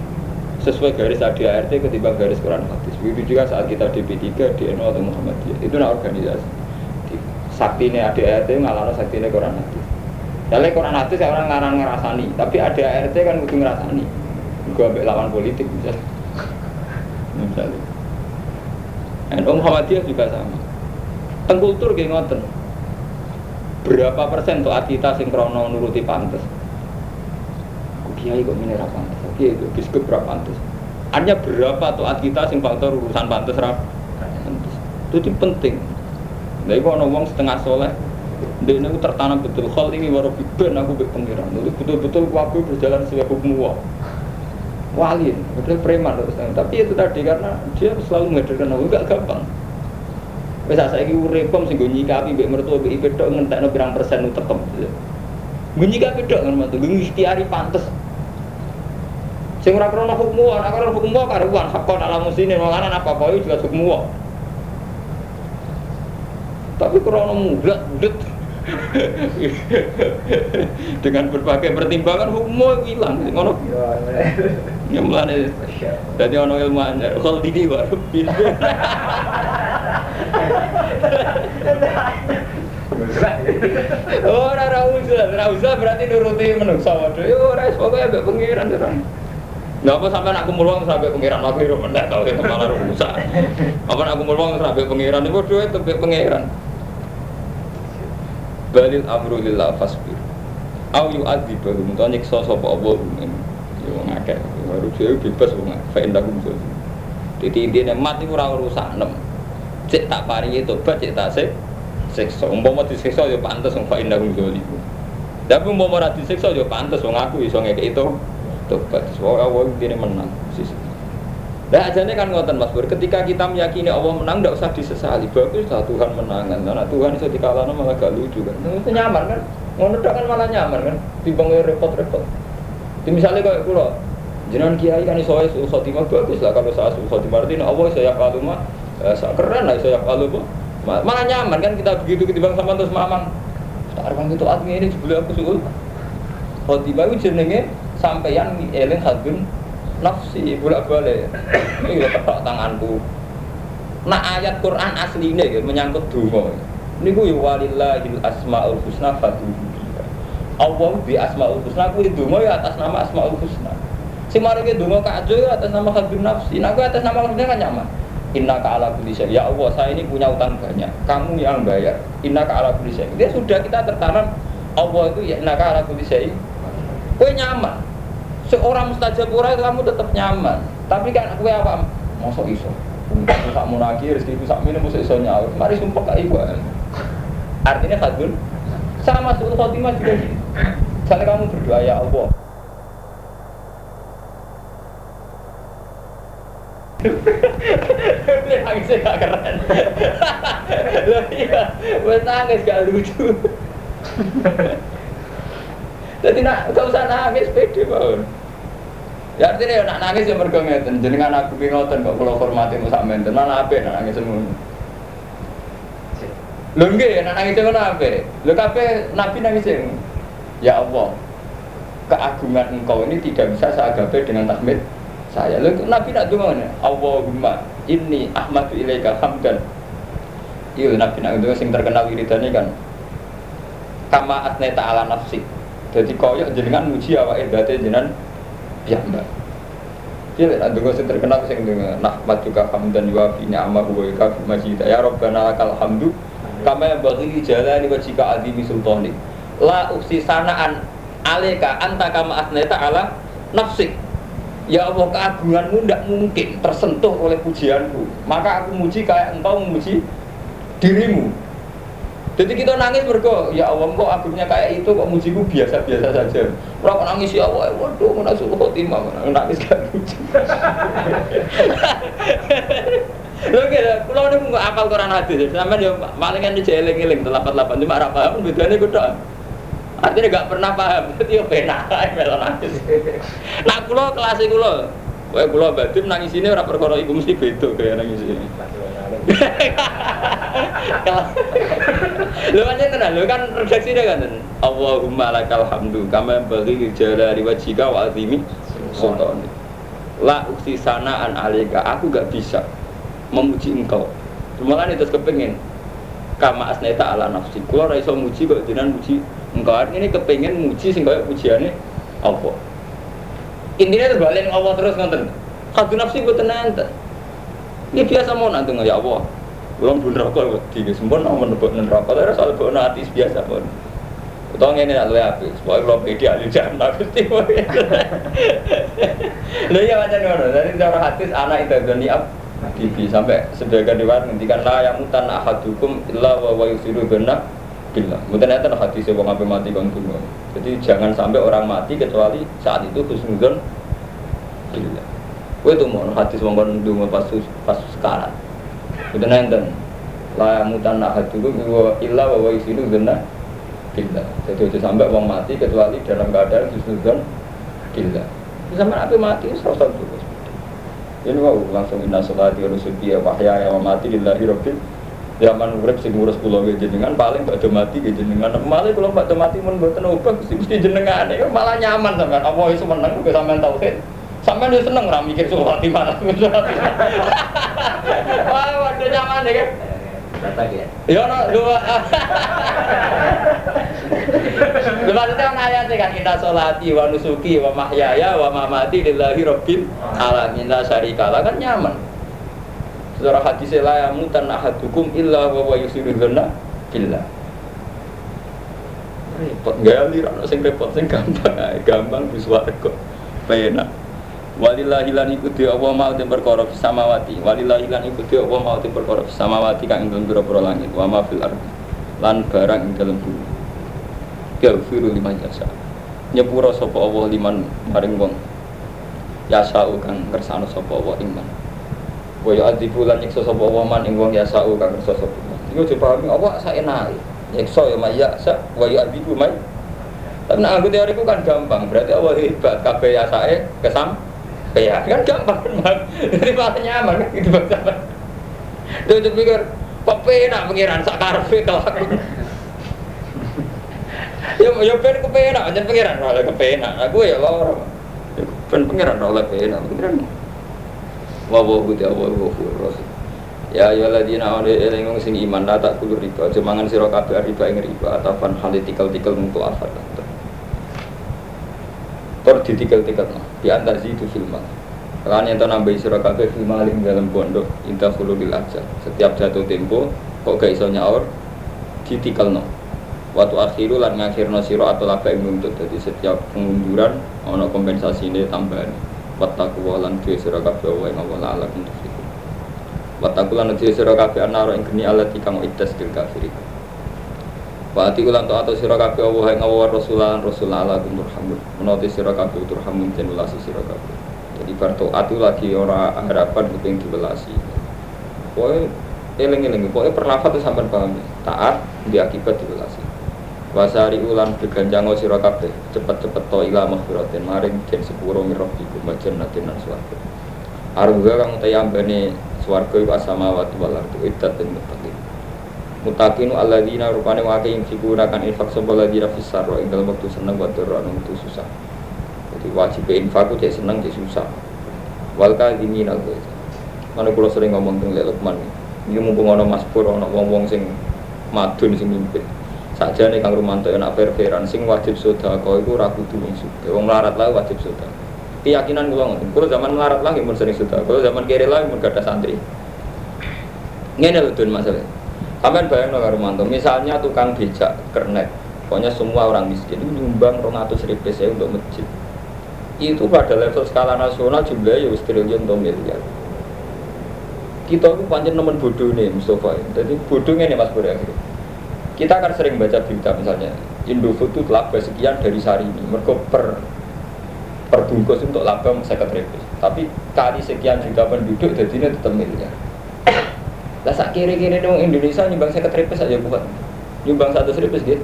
sesuai garis ADART ketimbang garis Quran Hadis. Begitu juga saat kita di P3, di NU atau Muhammadiyah, itu nah organisasi. Sakti ini ADART ngalana sakti ini Quran Hadis. Jadi Quran Hadis orang ngarang ngerasani, tapi ADART kan kudu ngerasani. Gua ambil lawan politik misalnya. Misalnya. NU Muhammadiyah juga sama. Tengkultur kayak ngoten. Berapa persen tuh kita sinkrono nuruti pantas? kiai kok ini ra pantes. Kiai itu biskup ra pantes. Artinya berapa tuh kita sing faktor urusan pantes ra pantes. Itu penting. Itu ono wong setengah soleh. Dia ini tertanam betul. Hal ini baru biben aku be pengiran. Itu betul-betul aku berjalan sesuai hukum Allah. Wali, betul preman terus. Tapi itu tadi karena dia selalu menghadirkan aku gak gampang. Wes saiki uripem sing nggo nyikapi mbek mertua mbek IP tok ngentekno pirang persen utekem. Nggo nyikapi tok ngono tuh, nggo ikhtiari pantes. Sing ora wa, nek krono hukum wa karuan hakon ala muslimin malah apa apa juga hukum wa. Tapi krono mudat mudat [LAUGHS] Dengan berbagai pertimbangan hukum hilang ngono. Ya mulane dadi ono ilmu anyar. Kalau dini baru Oh, [LAUGHS] ora ora usah, ora usah berarti nuruti menungso waduh. Yo ora pokoke ambek pengiran ora. Nggak apa sampai nak kumpul uang sampai pengiran aku itu mendak kalau itu malah rusak. Apa nak kumpul uang sampai pengiran bodoh itu sampai pengiran. Balil amru lillah fasbir. Au yu adi baru untuk nyiksa sapa Allah ini. Yo ngakeh. Dia bebas wong fa indahum so. Jadi intinya mati ora rusak nem. Cek tak paringi tobat cek tak sik siksa. Umpama disiksa ya pantes wong fa indahum zalimun. Tapi umpama ora disiksa ya pantes wong aku iso ngekek itu tobat. Soalnya Allah ini menang. Sisi. Nah aja kan ngoten Mas Bur, ketika kita meyakini Allah menang tidak usah disesali. Bagus lah Tuhan menang kan. Karena Tuhan bisa dikalahkan malah gak lucu kan. Nah, itu nyaman kan. Ngono kan malah nyaman kan. Timbang repot-repot. Misalnya kayak kulo, jenengan kiai kan iso iso khotimah bagus lah kalau saya iso khotimah artinya Allah iso yak mah? Keren lah iso yak mah. Malah nyaman kan kita begitu ketimbang sama terus mamang. Sekarang itu admi ini sebelum aku suul khotimah itu jenenge sampeyan eling hadun nafsi bolak balik ini udah tepak tanganku. Nah ayat Quran asli ini menyangkut dungo ini gue walillahil asmaul husna fatuhu Allah di asmaul husna aku itu ya atas nama asmaul husna si ke dungo kajo ya atas nama hadun nafsi. Nah atas nama husna kan nyaman. Inna ka ala kulli Ya Allah, saya ini punya utang banyak. Kamu yang bayar. Inna ka ala kulli Dia sudah kita tertanam. Allah itu ya inna ka ala kulli Kue nyaman. Seorang mustajab ora kamu tetap nyaman. Tapi kan aku apa? Mosok iso. Aku sak munaki rezeki ku sak minum mosok iso nyaur. Mari sumpah kak ibu artinya kadun sama suul khotimah juga gini misalnya kamu berdoa ya Allah Nangisnya gak keren Loh iya, gue nangis gak lucu Jadi nak gak usah nangis pede bangun. Ya artinya ya nak nangis ya mergo ngeten. Jenengan aku ki ngoten kok kula hormati sak menten. Mana apik nak nangis semono. Lho nggih nak nangis ngono apik. Lho kabeh nabi nangis Ya Allah, keagungan engkau ini tidak bisa saya gapai dengan tahmid saya. Lalu Nabi nak dungo Allahumma inni ahmadu ilaika hamdan. Iya Nabi nak dungo sing terkenal wiridane kan. Kama asneta ala nafsi. Jadi koyok jenengan muji awake date jenengan ya mbak. Iya lek ndonga sing terkenal sing ndonga nahmat juga hamdan wa fi ni'amahu wa ika majid. Ya Rabbana lakal hamdu kama bagi jalani wa jika adimi sultani. La uksi sanaan aleka anta kama asneta ala nafsik. Ya Allah keagunganmu tidak mungkin tersentuh oleh pujianku Maka aku muji kayak engkau memuji dirimu jadi kita nangis mergo, ya Allah kok agungnya kayak itu kok mujiku biasa-biasa saja. Ora nangis ya Allah, waduh mana suruh khotimah, nangis gak lucu. Lho kira, kula niku nggak apal Quran hadis, sampean yo palingan eling-eling telapat-lapat cuma ora paham bedane kudu. Artinya gak pernah paham, [LAUGHS] jadi yo penak ae melo nangis. Nah kula kelas kula, kowe kula batin nangis ini ora perkara ibu mesti beda kaya nangis ini. Lu [LAUGHS] aja tenan, lu kan redaksi dia kan. Allahumma lakal hamdu kama bagi jalali wajhika wa azimi sultani. La uksi sanaan alika, aku gak bisa memuji engkau. Malah itu kepengen kama asneta ala nafsi. Kulo ora iso muji kok jenengan muji engkau. Ini kepengen muji sing kaya pujiane apa. Intinya terbalik Allah terus ngonten. Kadu nafsi boten enten. Ini biasa mau nanti ya Allah. Belum pun rokok di sempurna mau menebak neraka. Tapi soal bawa natis biasa pun. Utang ini nak lebih habis. Supaya kalau pede ahli jannah pasti. Lalu ya macam mana? Dari cara hadis anak itu dunia Bibi sampai sebagian riwayat ngendikan la yang mutan ahadukum illa wa wa yusiru benak billah. Mungkin itu hadis wong ape mati kon Jadi jangan sampai orang mati kecuali saat itu khusnuzon billah. Kowe itu mau hadis wong kon ndonga pas pas sekarat. Itu nenten. La mutan ahadukum illa wa wa yusiru benak billah. Jadi itu sampai wong mati kecuali dalam keadaan khusnuzon billah. Sama apa mati serasa terus. Ini wow langsung inna sholati wa nusuki wa mahya wa mati lillahi rabbil zaman urip sing ngurus kula nggih jenengan paling badhe mati nggih jenengan malah kula badhe mati mun mboten obah mesti mesti jenengan ya malah nyaman sampean apa wis meneng kok sampean tauhid sampean wis seneng ora mikir surat di mana wah waduh nyaman ya kan ya. No, dua. Lha maksudnya kan ayat kan inna sholati wa nusuki wa mahyaya wa mamati lillahi rabbil alamin la syarika lah kan nyaman. Secara hadis la yamutan ahadukum illa wa huwa yusiru dzanna billah. Repot gali ra sing repot sing gampang gampang wis warga. Penak. Walillahi lan iku di Allah mau tim perkara samawati. Walillahi lan iku di Allah mau tim perkara samawati kang ing pira-pira langit wa ma fil ardi. Lan barang ing dalem bumi. Yaghfiru liman yasha. Nyepura sapa Allah liman maring wong. Yasau kang kersane sapa Allah iman. Wa yu'adzibu lan nyiksa sapa Allah man ing wong yasau kang kersa sapa. Iku dipahami apa saenake. Nyiksa ya maya sa wa yu'adzibu may tapi nah, aku teoriku kan gampang, berarti Allah hebat, kabeh ya sae kesam, ya kan gampang [LAUGHS] kan, jadi malah nyaman gitu bang sama. Dia tuh pikir, kok penak pengiran sak karfe kalau aku. [LAUGHS] Ya ya pen kepenak, jangan pengiran oleh kepenak, aku ya lor. Ya pen pengiran oleh kepenak, pengiran. Wa wa bu dia wa wa Ya ladina ade eling sing iman la tak kulur riba, jemangan sira kabeh riba ing riba atafan halitikal-tikal mutu afat. Tor ditikel-tikel no. Di antar itu filma. Kalau yang nambah sira kabeh filma ing dalam pondok inta khuludil aja. Setiap jatuh tempo kok gak iso nyaur ditikel no. Waktu akhiru lan ngakhirno sira atau laba yang nuntut. Jadi setiap pengunduran kompensasi ini tambahan. Wattaku lan duwe sira kabeh wa ing Allah ala kuntu fikum. Wattaku lan duwe sira kabeh anaro ing geni alat kang iddas dil kafirin. Wa ati ulan taat sira kabeh ing Allah Rasulan Rasul ala kum turhamun. Menoti sira kabeh turhamun den welasi sira kabeh. Jadi bar taat lagi ora harapan kepengin diwelasi. Pokoke eling-eling pokoke perlafat itu sampean paham. Taat di akibat. Wasari ulan beganjango sira kabeh cepet-cepet to ila mahfiratin maring den sepuro mirabbikum jannatin nan swarga. Arungga kang tayambane swarga iku asamawati wal ardi iddat den muttaqin. mutakinu alladzina rupane wake yang figura kan infak sapa alladzina fis sarra ing dalem wektu seneng wa dharra nang wektu susah. Jadi wajib infak ku cek seneng cek susah. Wal kadhimin al. Mana kula sering ngomong teng Lukman. Iki mumpung ana Mas Pur wong-wong sing madun sing mimpin. Sakjane Kang Rumanto enak fair-fairan sing wajib sedekah iku ora kudu wong sugih. Wong melarat lah wajib sedekah. Keyakinan kula ngoten. Kula zaman melarat lagi mun sering sedekah. Kula zaman kere lagi mun gadah santri. Ngene lho Dun masalah. Sampai bayang no Rumanto, misalnya tukang becak kernet, pokoknya semua orang miskin itu nyumbang 200 ribu saya untuk masjid. Itu pada level skala nasional jumlahnya ya triliun atau miliar. Kita itu panjang nemen bodoh nih Mustafa. Jadi bodohnya nih Mas Budi akhirnya. Kita akan sering baca berita misalnya Indofood itu laba sekian dari sehari ini. Mereka per perbungkus untuk laba seket ribu. Tapi kali sekian juta penduduk jadi ini tetap miliar. Lah sak kiri-kiri dong Indonesia nyumbang saya ribu saja bukan. Nyumbang satu ribu gitu.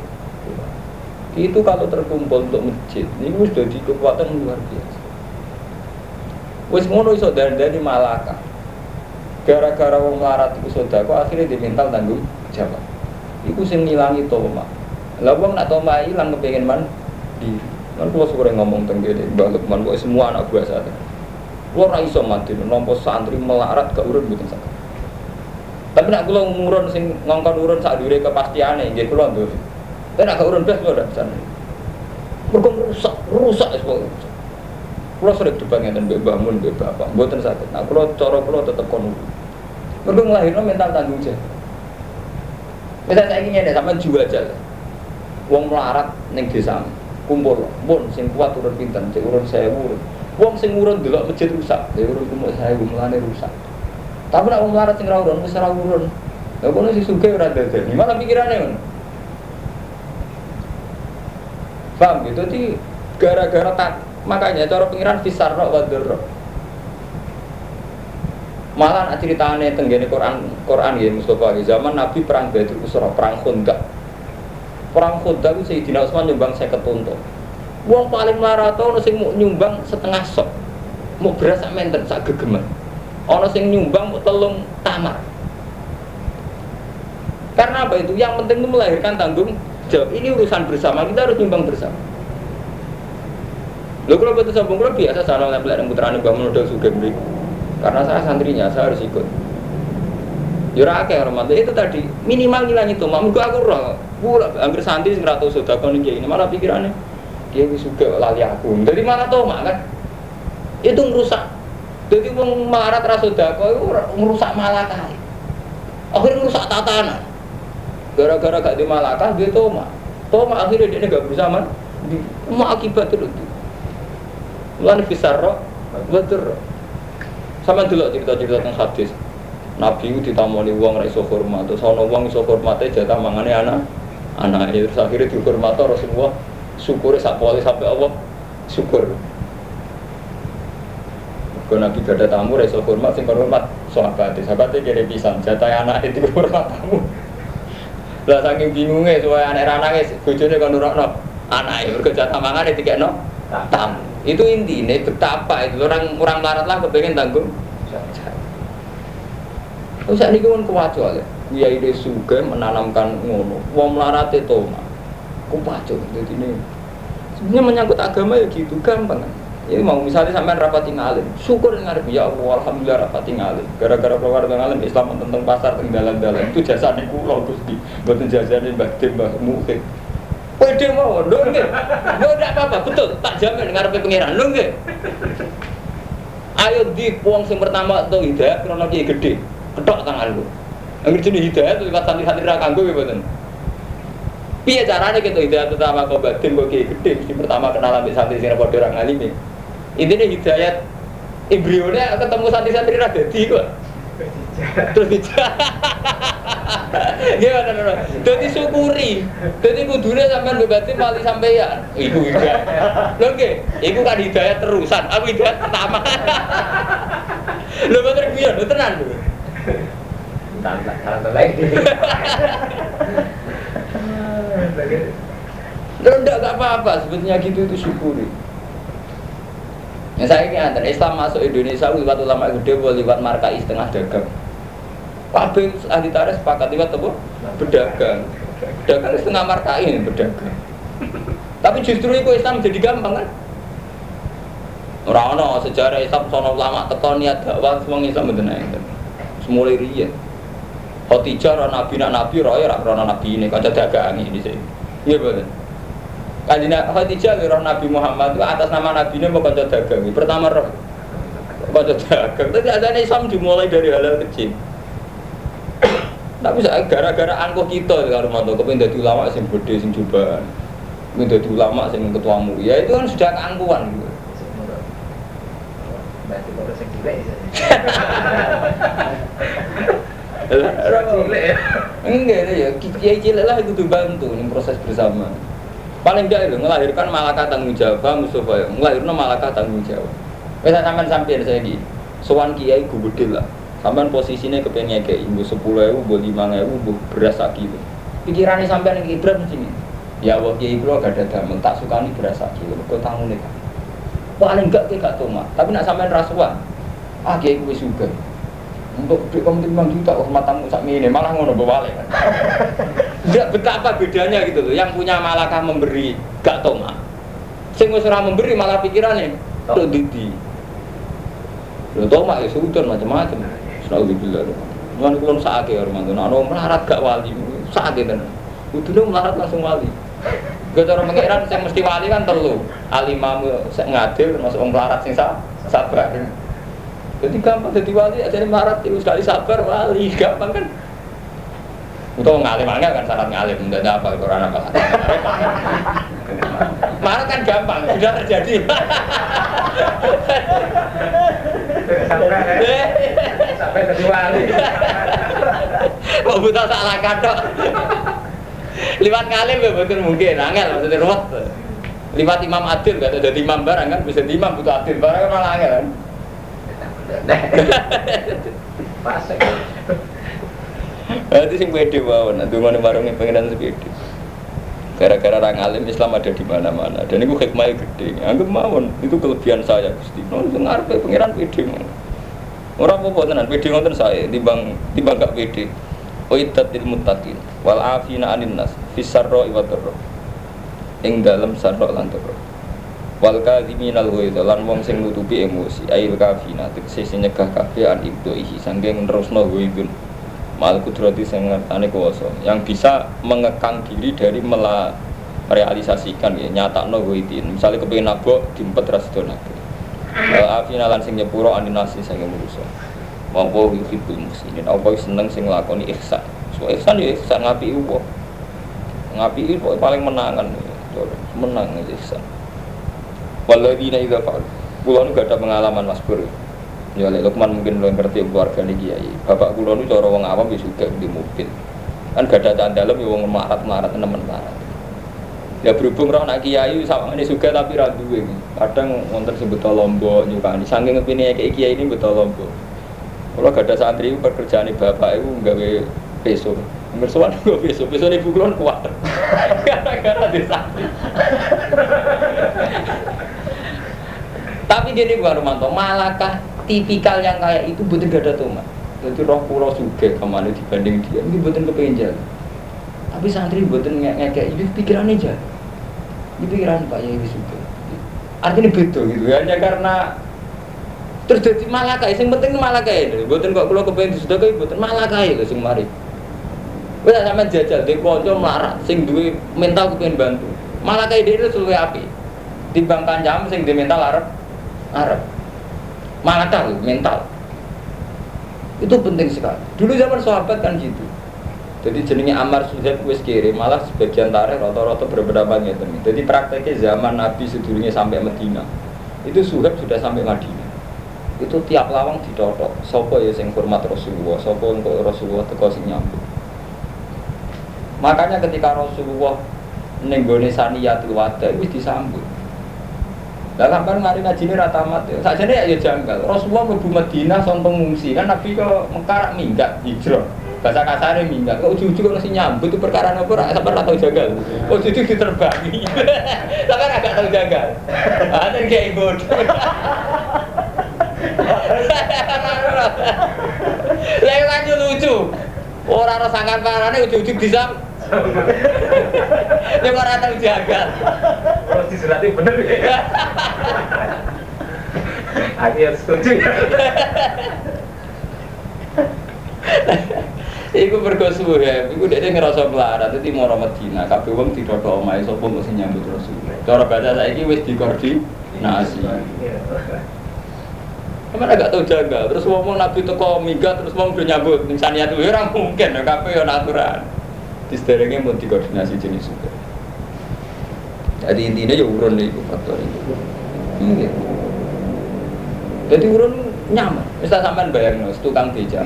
Itu kalau terkumpul untuk masjid, ini sudah di kekuatan luar biasa. Wis ngono iso dari Malaka. Gara-gara wong larat iku sedekah akhirnya dimintal tanggung jawab. Iku sing ngilangi toma. Lah wong nak toma ilang kepengin man di Kan kula sore ngomong teng kene Mbah Lukman kok semua anak buah saya. Kula ora iso mati nampa santri melarat gak urun mboten saged. Tapi nak kula ngurun sing ngongkon urun sak dure kepastiane nggih kula ndur. Tapi nak gak urun blas kula ndak bisa. Mergo rusak, rusak pokoke. Kula sering debat ngeten mbek Mbah Mun mbek Bapak, mboten saged. Nah kula cara kula tetep kono. Mergo nglahirno mental tanggung jawab. Misal saya ingin ada sama jual aja Wong melarat neng desa kumpul, pun sing kuat turun pinten, cek urun saya urun. Wong sing urun dulu masjid rusak, saya urun kumuk saya gumulane rusak. Tapi nak wong melarat sing rawurun, wis ora urun. Kono si sugih ora dadani. Malah pikirane ngono. Paham gitu? Jadi gara-gara tak makanya cara pengiran fisar wa dzarra. Malah nak ceritane tenggene Quran Quran ya Mustafa zaman Nabi perang Badr Usra, perang Khandaq. Perang Khandaq itu Sayyidina Utsman nyumbang 50 unta. Wong paling ono sing mau nyumbang setengah sok. Mau beras sak menten sak gegeman. Ono sing nyumbang mau telung tamar. Karena apa itu? Yang penting itu melahirkan tanggung jawab. Ini urusan bersama, kita harus nyumbang bersama. Lo kalau betul sambung kalau biasa sana lempel yang putrane bangun udah beri. Karena saya santrinya, saya harus ikut. Yura akeh orang itu tadi minimal nilai itu, mak aku roh, pula hampir santri sing ratus sudah nih ini malah pikirannya dia suka lali aku, jadi malah tau mak kan itu merusak. Jadi wong marat rasudah kau itu merusak malah kali. Akhirnya merusak tatanan. Gara-gara gak di malakah dia toma. Toma akhirnya dia nggak berusaha man. Mau akibat terus. Lan fisarro betul. Sama dulu cerita-cerita tentang hadis. Nabi itu ditamoni uang ra iso hormat, terus ana wong iso hormate jatah mangane anak anak ya terus akhirnya dihormat Rasulullah syukur sak pole sampai Allah syukur. Kalau Nabi gak ada tamu, reso hormat, sing hormat sahabat, sahabatnya jadi pisang, jatah anak itu hormat tamu. Lah saking bingungnya supaya anak anaknya bojone kan nurokno anake mergo jatah mangan ditikekno tamu. Itu intinya betapa itu orang orang larat lah kepengen tanggung. Terus saat ini kan kewajo ya. Dia ide suga menanamkan ngono. Wong melarat itu mah. Kupaco jadi ini. Sebenarnya menyangkut agama ya gitu gampang. Ya mau misalnya sampean rapat ngalim, syukur ngarep ya Allah alhamdulillah rapat ngalim. Gara-gara keluar ngalim Islam tentang pasar teng dalan-dalan itu jasa di kula Gusti. Mboten jasane Mbah Dem Mbah. Pede mau, lho nggih. Lho ndak apa-apa, betul. Tak jamin ngarepe pangeran, lho nggih. Ayo di wong sing pertama tuh hidayah krono kiai gede. Ketok tangan lu. Angger jenis hidayah tuh lewat santri-santri ra kanggo ya mboten. Piye caranya kita hidayah pertama kau batin kau kiai gede, mesti pertama kenal ambil santri sing padha orang alim Intinya hidayat embrionya ketemu santri-santri ra dadi kok. Terus dijak. [LAUGHS] Gimana nana? Jadi syukuri. Jadi kudune sampean bebatin mali sampeyan. Iku hidayat. Lho nggih, iku kan hidayat terusan. Aku hidayat pertama. Lho bener piye? Lho tenan lho. Tanda tanda lagi. Lho ndak apa-apa sebetulnya gitu itu syukuri. Ya saya ini antar Islam masuk Indonesia lewat ulama gede lewat markai setengah dagang. Kabeh ahli tarikh sepakat lewat apa? Berdagang. Dagang setengah markai ini berdagang. Tapi justru itu Islam jadi gampang kan? Ora ono sejarah Islam sono ulama teko niat dakwah wong Islam mboten enten. Semulai riyen. Khotijah ora nabi nak nabi ora ya ora nabi ini kanca dagang ini sih. Iya betul. Kanjeng Khadijah roh Nabi Muhammad itu atas nama Nabi ini mau kanca dagang. Pertama roh kanca dagang. Tapi ada Islam dimulai dari hal kecil. Tapi gara-gara angkuh kita kalau mau tahu kepengen jadi ulama sing gede sing cobaan, kepengen jadi ulama sing ketua ya itu kan sudah keangkuhan gitu. Enggak ya, kiai cilik lah itu dibantu nih proses bersama. Paling enggak itu melahirkan malaikat tanggung jawab, Mustafa melahirkan malaikat tanggung jawab. Bisa sampean sampean saya di, sowan kiai gubedil lah. Sampean posisinya kepengen kayak ibu sepuluh ribu, bu lima ribu, bu beras sak kilo. Pikirannya sampean yang ibrat di sini. Ya Allah kiai bro gak ada damel, tak suka nih beras kilo. Kau tamu nih kan. Paling enggak kayak gak toma, tapi nak sampean rasuan. Ah kiai gue juga untuk di kamu lima juta oh matamu sak ini malah ngono bawa kan tidak betapa bedanya gitu loh yang punya malakah memberi gak toma sing wis memberi malah pikirannya tuh didi lo toma ya sudah macam-macam selalu dibilang Tuhan kulon sakit orang mantu, nah melarat gak wali, sakit kan? Udah melarat langsung wali. Gak cara pengiran yang mesti wali kan telu, alimamu ngadil termasuk orang melarat sing sabar. Jadi gampang jadi wali, jadi marat itu sekali sabar wali, [LAUGHS] gampang kan? Untuk ngalim angel kan syarat ngalim, tidak ada apa Quran apa Marat kan gampang, sudah terjadi. [LAUGHS] Sampai jadi wali. [LAUGHS] Kok buta salah kadok. Liwat ngalim ya betul mungkin, angel maksudnya ruwet. Liwat imam adil, gak ada imam barang kan, bisa di imam butuh adil barang kan malah angel kan. [LAUGHS] Pas. Berarti sing pede mawon, nah dungane warunge pengenan sepede. Gara-gara orang alim Islam ada di mana-mana dan itu hikmahnya gede. Anggap mawon itu kelebihan saya Gusti. Sing ngarepe pengiran pede mawon. Ora apa-apa tenan, pede ngoten saya timbang timbang gak pede. Uiddat lil muttaqin wal afina anin nas fis sarra wa dharra. Ing dalem sarra lan dharra. Wal kadhiminal ghaidha lan wong sing nutupi emosi ail kafina tegese sing nyegah kabeh an ibdoihi sanging nerusno ghaidun. Mal kudrati sing ngertane kuwasa yang bisa mengekang diri dari mela merealisasikan ya nyatakno ghaidin. Misale kepengin nabok diempet ra sedo nabok. Wal afina lan sing nyepuro anin nas sing manusa. Mongko yuhibbul muslimin. Apa seneng sing nglakoni ihsan. So ihsan ya ihsan ngapi uwo. Ngapi itu paling menangan. Menang ya ihsan. Waladina idza fa'al. Kulo nu gak ada pengalaman Mas Pur. Ya lek Lukman mungkin lo ngerti keluarga nih kiai. Bapak kulo nu cara wong awam ya juga di mobil. Kan gak ada dalam ya wong marat-marat nemen marat. Ya berhubung roh anak kiai sama ini juga tapi ra duwe. Kadang wonten sing beto lombok nyukani. Saking ngepine kayak kiai ini beto lombok. Kalau gak ada santri pekerjaan bapak itu nggawe peso. Ngersuan gue peso, peso ibu kulon kuat. Gara-gara di santri. Tapi gini gua Romanto, malakah tipikal yang kayak itu betul gak ada tomat. Jadi roh pulau suge ke mana dibanding dia, ini betul kepengen. Tapi santri betul ngekek itu pikirannya jalan. Ini pikiran Pak Yai suge. Artinya beda gitu, hanya karena terus jadi malaka sing penting malaka itu buatan kok kalau kepengen sudah kayak buatan malaka itu sing mari. Wes sampe jajal di konco melarat sing duwe mental kepengen bantu. Malaka itu itu suwe api timbang kancam sing di mental arep arep. Malaka lho mental. Itu penting sekali. Dulu zaman sahabat kan gitu jadi jenenge Amar Suhaib wis kiri malah sebagian tarikh rata-rata berbeda gitu jadi prakteknya zaman Nabi sedulunya sampai Medina itu Suhaib sudah sampai Madinah. Itu tiap lawang ditotok. Sopo ya sing hormat Rasulullah sopo untuk Rasulullah teko sing nyambut. Makanya ketika Rasulullah nenggone saniyatul wada wis disambut. Lah sampean mari ngaji ini rata mat ya. Sakjane ya janggal. Rasulullah mlebu Madinah son pengungsi kan Nabi ke Mekar minggat hijrah bahasa kasarnya minggat kok ujug-ujug kok nyambut itu perkara apa ora sampean ora tau janggal kok ujug diterbangi [LAUGHS] sampean agak tau janggal ada kayak kan [LAUGHS] yo lucu. Ora ora sangkan parane ujug-ujug disam. [LAUGHS] Ya ora tau jagal. Kalau disulati bener ya. Akhirnya setuju. Iku mergo suwe, iku dhek ngerasa melarat dadi mara Madinah, kabeh wong didodok omahe sapa mung sing nyambut Rasul. Cara bahasa saiki wis dikoordinasi. Kamu agak tahu jaga, terus ngomong nabi teko minggat, terus ngomong udah nyambut, saniyat itu orang mungkin, ya kafe ya natural. Di sederhana mau dikoordinasi jenis juga. Jadi intinya ya urun itu faktor itu. Mungkin. Jadi urun nyaman. Misal sampean bayang nus, tukang beca,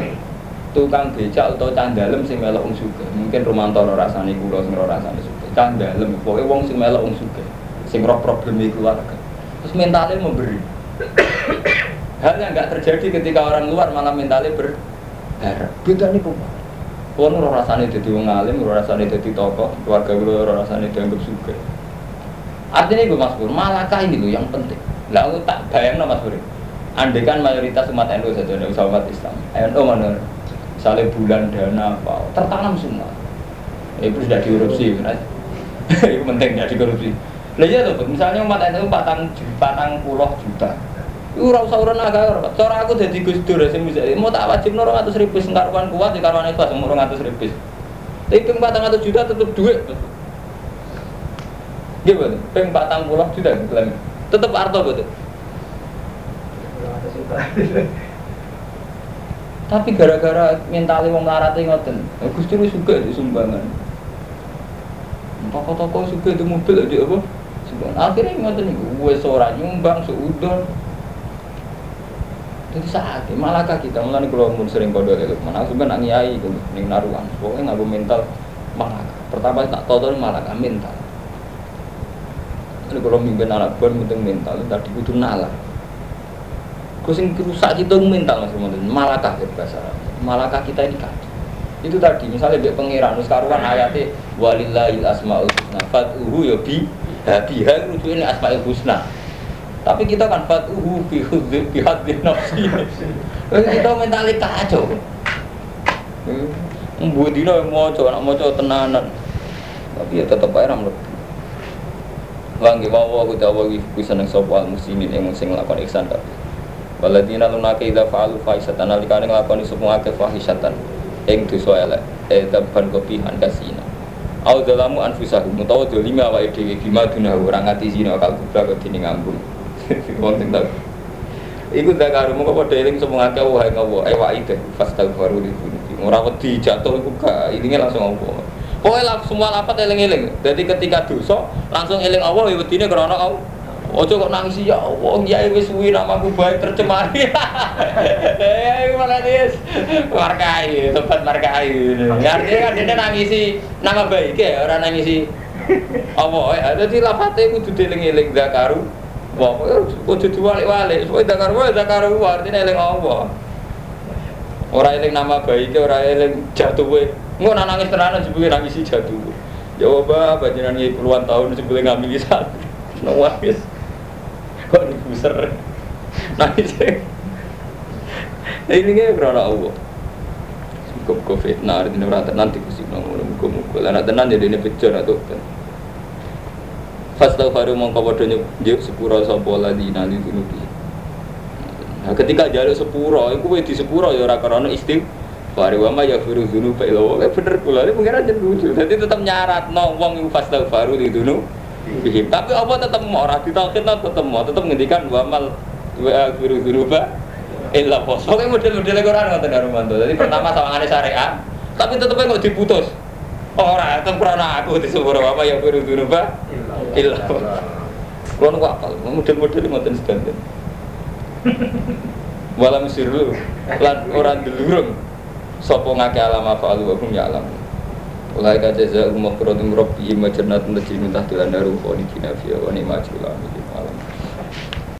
tukang beca atau candalem sing melok wong suka. Mungkin Romantoro rasane kula sing ora rasane suka. Candalem, pokoknya wong sing melok wong suka, sing roh probleme keluarga. Terus mentalnya memberi. [COUGHS] Hal yang nggak terjadi ketika orang luar malah mentalnya berharap. Beda nih kumah. Kalau nurul rasanya jadi wong alim, nurul rasanya jadi tokoh, keluarga gue nurul rasanya dianggap suka. Artinya gue mas Pur, malakah ini loh yang penting. Lah aku tak bayang mas Pur. Andai kan mayoritas umat NU saja, ada umat Islam. NU mana? Misalnya bulan dana apa, tertanam semua. Itu sudah dikorupsi, kan? [LAUGHS] itu penting ya dikorupsi. Lah iya tuh, misalnya umat NU patang patang puluh juta, Iku ora usah urun agak ora. Cara aku dadi Gus Dur sing bisa mau tak wajib 200 ribu sing karuan kuat di karuan ikhlas 200 ribu. Tapi ping 400 juta tetep duit. Gimana? Ping 40 juta klaim. Tetep arto betul. [LAUGHS] Tapi gara-gara mentalnya wong larate ngoten, Gus Dur juga di sumbangan. Toko-toko juga itu mobil aja apa? Sumbangan. Akhirnya ngoten niku wis ora nyumbang seudon. Jadi saat malakah kita mulai kalau mun sering kode itu mana aku kan ngiai gitu ning naruhan pokoknya nggak mental malaka pertama tak tahu tuh malaka mental ini kalau mimpin anak pun penting mental tadi kudu nalar Terus rusak itu mental mas Romanto malakah gitu bahasa malakah kita ini kan itu tadi misalnya dia pangeran terus ayatnya walillahil asmaul husna fatuhu ya bi biha itu ini asmaul husna. Tapi kita kan fatuhu bi bi hadzi nafsi. Kita mentalnya kacau Mbuh dina maca, nak maca tenanan. Tapi ya tetep ae ra mlebu. Wangi wawa ku dawa ku seneng sapa? Al muslimin yang sing nglakoni ihsan kabeh. Waladina lunake idza fa'alu fahisatan nalikane nglakoni semua akeh fahisatan ing dosa elek eh tamban kopihan kasina. Au dalamu anfusahum utawa dolimi awake dhewe bima dunahu ora ngati zina kal kubra kok dene ngambung. [LAUGHS] Wong sing Iku zakaru mongko padha eling semua akeh wae ngowo eh wae deh fastaghfiru li Ora wedi jatuh iku gak ini langsung ngopo. Lah semua lapat eling-eling. Jadi ketika dosa langsung eling Allah ya wedine krana Allah. Ojo kok nangis ya Allah, ya wis suwi namaku baik tercemari. [LAUGHS] Eh malah dia markai, tempat markai. Ya artinya kan dia nangisi nama baik ya, orang nangisi Allah. Ya jadi lafate kudu dieling-eling zakaru. Wah, kudu diwalik-walik. Supaya zakaru wae zakaru artinya eling Allah. Ora eling nama baiknya, ora eling jatuhe. Engko nak nangis tenanan sebelum nangisi jatuh. Jawab apa jenengan ngi puluhan tahun sebelum ngambil lisan. Nangis. Dibuser. Nangis. Ini kan karena Allah. Cukup nah artinya rata nanti kusi ngono muka muka. Lah tenan jadi ini pecah atau kan. Fastaghfiru mongko padha nyuk sepura sapa ladina li dunubi. Nah, ketika jaluk sepura, iku wis di sepura ya ora karena istighfar wa ma yaghfiru dzunuba illa wa bener kula ini pengen aja lucu. Jadi tetap nyarat no wong iku fastaghfiru li dunubi. Tapi apa tetap mau ora ditauhid tetap mau tetap ngendikan wa mal wa yaghfiru dzunuba illa wa. Soale model-model Quran ngoten Romanto. Jadi pertama sawangane syariat, tapi tetep kok diputus. Ora, tetep krana aku di sepura wa ma yaghfiru dzunuba illa wa. Kulo nu apal, model-model ngoten sedanten. Walam sirru lan orang delurung sapa ngake alama fa'alu wa hum ya'lam. Ulai ka jaza umma quratum rabbi majannatun tajri min tahtiha al-anharu khalidina fiha wa amilin.